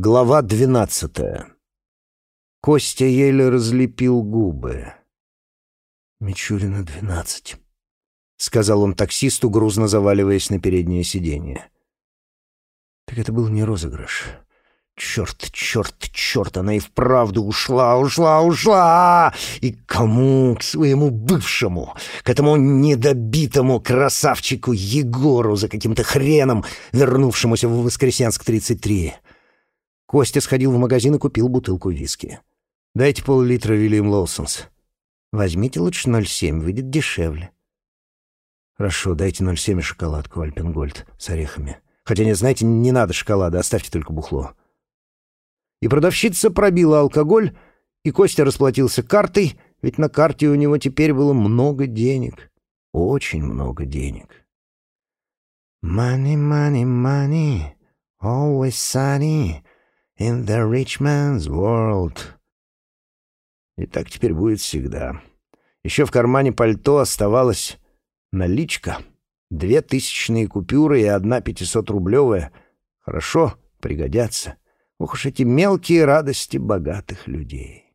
Глава двенадцатая. Костя еле разлепил губы. «Мичурина, двенадцать», — сказал он таксисту, грузно заваливаясь на переднее сиденье. «Так это был не розыгрыш. Черт, черт, черт, она и вправду ушла, ушла, ушла! И кому? К своему бывшему, к этому недобитому красавчику Егору за каким-то хреном, вернувшемуся в Воскресенск-33. Костя сходил в магазин и купил бутылку виски. «Дайте пол-литра William Lawson's». «Возьмите лучше 0,7, выйдет дешевле». «Хорошо, дайте 0,7 и шоколадку Alpen Gold с орехами. Хотя нет, знаете, не надо шоколада, оставьте только бухло». И продавщица пробила алкоголь, и Костя расплатился картой, ведь на карте у него теперь было много денег. Очень много денег. «Money, money, money, always sunny in the rich man's world». И так теперь будет всегда. Еще в кармане пальто оставалась наличка. Две тысячные купюры и одна пятисотрублевая. Хорошо, пригодятся. Ох уж эти мелкие радости богатых людей.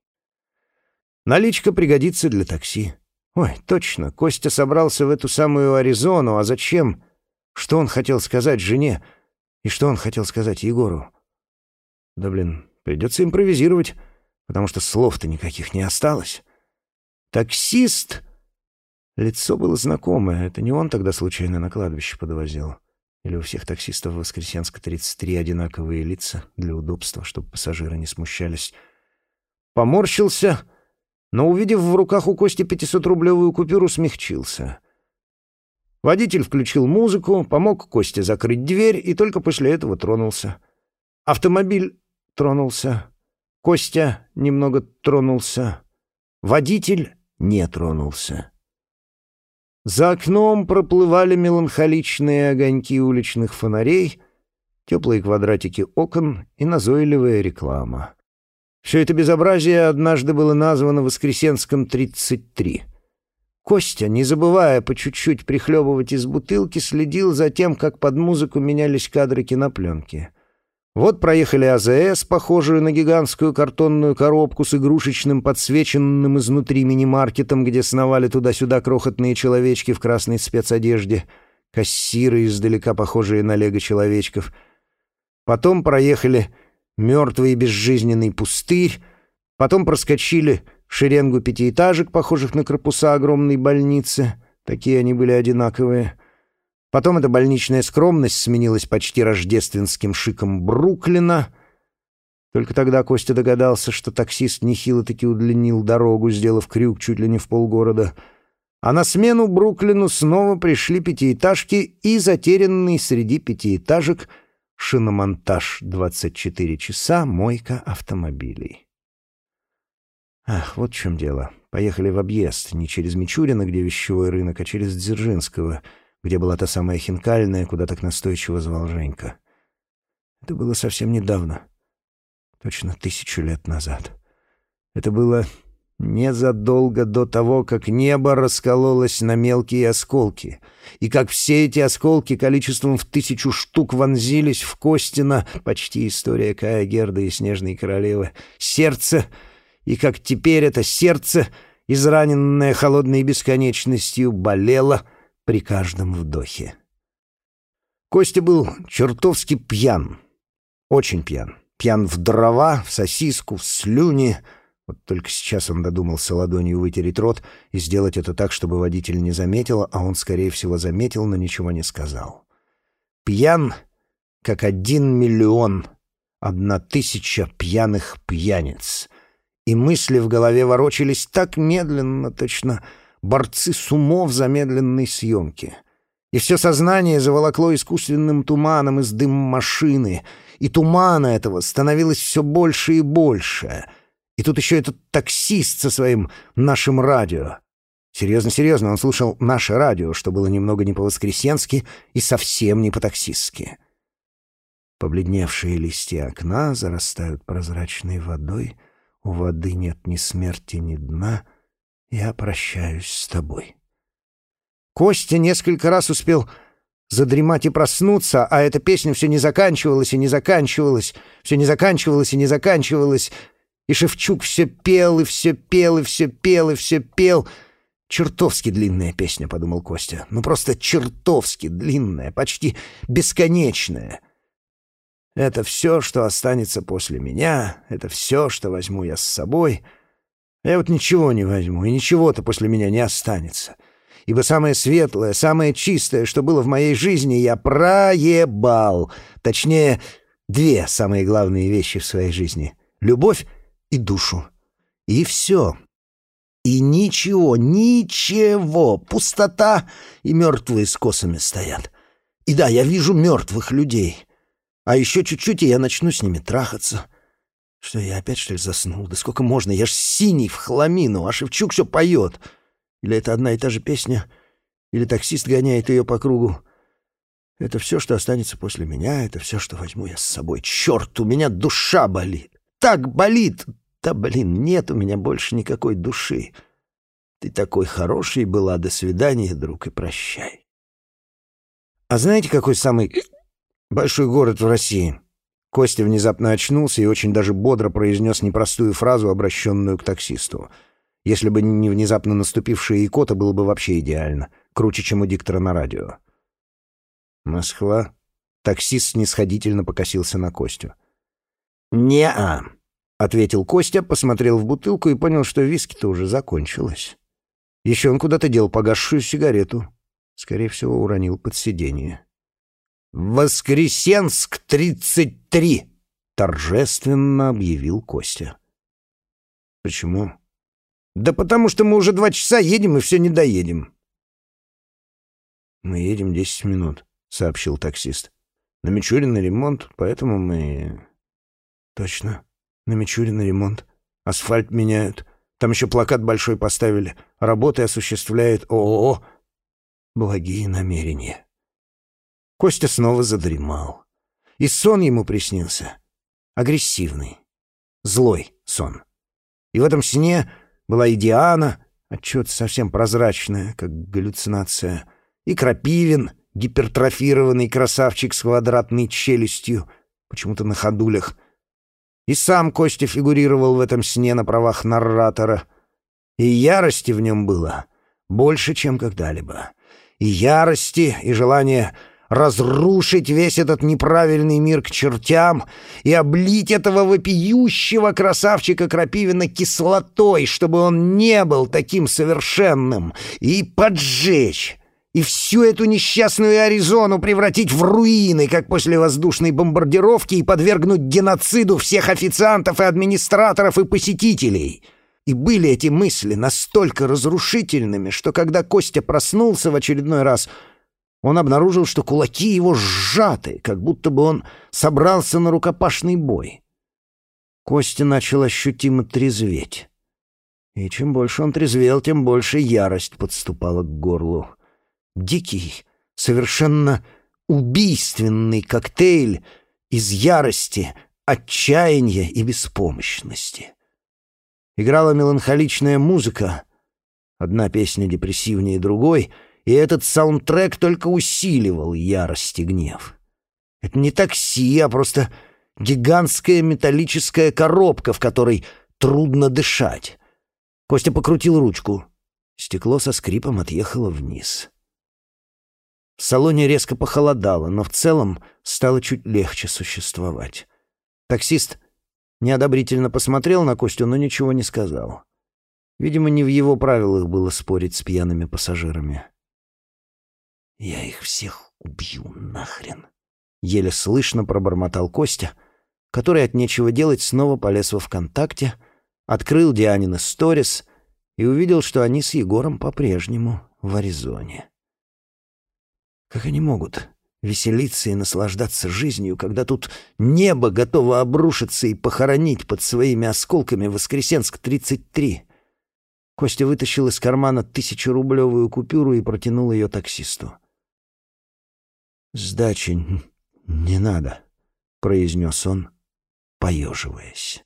Наличка пригодится для такси. Ой, точно, Костя собрался в эту самую Аризону, а зачем? Что он хотел сказать жене? И что он хотел сказать Егору? Да, блин, придется импровизировать, потому что слов-то никаких не осталось. Таксист... Лицо было знакомое, это не он тогда случайно на кладбище подвозил. Или у всех таксистов Воскресенска 33 одинаковые лица для удобства, чтобы пассажиры не смущались. Поморщился, но, увидев в руках у Кости 500-рублевую купюру, смягчился. Водитель включил музыку, помог Косте закрыть дверь и только после этого тронулся. Автомобиль тронулся. Костя немного тронулся. Водитель не тронулся. За окном проплывали меланхоличные огоньки уличных фонарей, теплые квадратики окон и назойливая реклама. Все это безобразие однажды было названо Воскресенском 33. Костя, не забывая по чуть-чуть прихлебывать из бутылки, следил за тем, как под музыку менялись кадры кинопленки — вот проехали АЗС, похожую на гигантскую картонную коробку с игрушечным подсвеченным изнутри мини-маркетом, где сновали туда-сюда крохотные человечки в красной спецодежде, кассиры, издалека похожие на лего-человечков. Потом проехали мертвый и безжизненный пустырь, потом проскочили шеренгу пятиэтажек, похожих на корпуса огромной больницы, такие они были одинаковые — Потом эта больничная скромность сменилась почти рождественским шиком Бруклина. Только тогда Костя догадался, что таксист нехило таки удлинил дорогу, сделав крюк чуть ли не в полгорода. А на смену Бруклину снова пришли пятиэтажки и затерянный среди пятиэтажек шиномонтаж 24 часа, мойка автомобилей. Ах, вот в чем дело. Поехали в объезд, не через Мичурина, где вещевой рынок, а через Дзержинского — где была та самая хинкальная, куда так настойчиво звал Женька. Это было совсем недавно, точно тысячу лет назад. Это было незадолго до того, как небо раскололось на мелкие осколки, и как все эти осколки количеством в тысячу штук вонзились в Костина, почти история Кая Герда и Снежной Королевы, сердце, и как теперь это сердце, израненное холодной бесконечностью, болело — при каждом вдохе. Костя был чертовски пьян, очень пьян. Пьян в дрова, в сосиску, в слюни. Вот только сейчас он додумался ладонью вытереть рот и сделать это так, чтобы водитель не заметил, а он, скорее всего, заметил, но ничего не сказал. Пьян, как один миллион, одна тысяча пьяных пьяниц. И мысли в голове ворочались так медленно, точно борцы сумо в замедленной съемке. И все сознание заволокло искусственным туманом из дым машины, и тумана этого становилось все больше и больше. И тут еще этот таксист со своим нашим радио. Серьезно-серьезно, он слушал наше радио, что было немного не по-воскресенски и совсем не по-таксистски. Побледневшие листья окна зарастают прозрачной водой, у воды нет ни смерти, ни дна — я прощаюсь с тобой. Костя несколько раз успел задремать и проснуться, а эта песня все не заканчивалась и не заканчивалась, все не заканчивалась и не заканчивалась, и Шевчук все пел и все пел и все пел и все пел. Чертовски длинная песня, подумал Костя. Ну просто чертовски длинная, почти бесконечная. Это все, что останется после меня, это все, что возьму я с собой. Я вот ничего не возьму, и ничего-то после меня не останется ибо самое светлое, самое чистое, что было в моей жизни, я проебал. Точнее, две самые главные вещи в своей жизни — любовь и душу. И все. И ничего, ничего, пустота и мертвые с косами стоят. И да, я вижу мертвых людей. А еще чуть-чуть, и я начну с ними трахаться. Что, я опять, что ли, заснул? Да сколько можно? Я ж синий в хламину, а Шевчук все поет. — или это одна и та же песня, или таксист гоняет ее по кругу. Это все, что останется после меня, это все, что возьму я с собой. Черт, у меня душа болит. Так болит! Да, блин, нет у меня больше никакой души. Ты такой хороший была, до свидания, друг, и прощай. А знаете, какой самый большой город в России? Костя внезапно очнулся и очень даже бодро произнес непростую фразу, обращенную к таксисту — если бы не внезапно наступившая икота, было бы вообще идеально. Круче, чем у диктора на радио. «Москва?» Таксист снисходительно покосился на Костю. «Не-а», — ответил Костя, посмотрел в бутылку и понял, что виски-то уже закончилось. Еще он куда-то дел погасшую сигарету. Скорее всего, уронил под сиденье. «Воскресенск, 33!» — торжественно объявил Костя. «Почему?» «Да потому что мы уже два часа едем и все не доедем». «Мы едем десять минут», — сообщил таксист. «На Мичурина ремонт, поэтому мы...» «Точно, на Мичурина ремонт. Асфальт меняют. Там еще плакат большой поставили. Работы осуществляет ООО. Благие намерения». Костя снова задремал. И сон ему приснился. Агрессивный. Злой сон. И в этом сне была и Диана, отчет совсем прозрачная, как галлюцинация, и Крапивин, гипертрофированный красавчик с квадратной челюстью, почему-то на ходулях. И сам Костя фигурировал в этом сне на правах нарратора. И ярости в нем было больше, чем когда-либо. И ярости, и желание разрушить весь этот неправильный мир к чертям и облить этого вопиющего красавчика Крапивина кислотой, чтобы он не был таким совершенным, и поджечь, и всю эту несчастную Аризону превратить в руины, как после воздушной бомбардировки, и подвергнуть геноциду всех официантов и администраторов и посетителей». И были эти мысли настолько разрушительными, что когда Костя проснулся в очередной раз — он обнаружил, что кулаки его сжаты, как будто бы он собрался на рукопашный бой. Костя начал ощутимо трезветь. И чем больше он трезвел, тем больше ярость подступала к горлу. Дикий, совершенно убийственный коктейль из ярости, отчаяния и беспомощности. Играла меланхоличная музыка, одна песня депрессивнее другой — и этот саундтрек только усиливал ярость и гнев. Это не такси, а просто гигантская металлическая коробка, в которой трудно дышать. Костя покрутил ручку. Стекло со скрипом отъехало вниз. В салоне резко похолодало, но в целом стало чуть легче существовать. Таксист неодобрительно посмотрел на Костю, но ничего не сказал. Видимо, не в его правилах было спорить с пьяными пассажирами. «Я их всех убью нахрен!» Еле слышно пробормотал Костя, который от нечего делать снова полез во ВКонтакте, открыл Дианина сторис и увидел, что они с Егором по-прежнему в Аризоне. Как они могут веселиться и наслаждаться жизнью, когда тут небо готово обрушиться и похоронить под своими осколками Воскресенск-33? Костя вытащил из кармана тысячерублевую купюру и протянул ее таксисту. «Сдачи не надо», — произнес он, поеживаясь.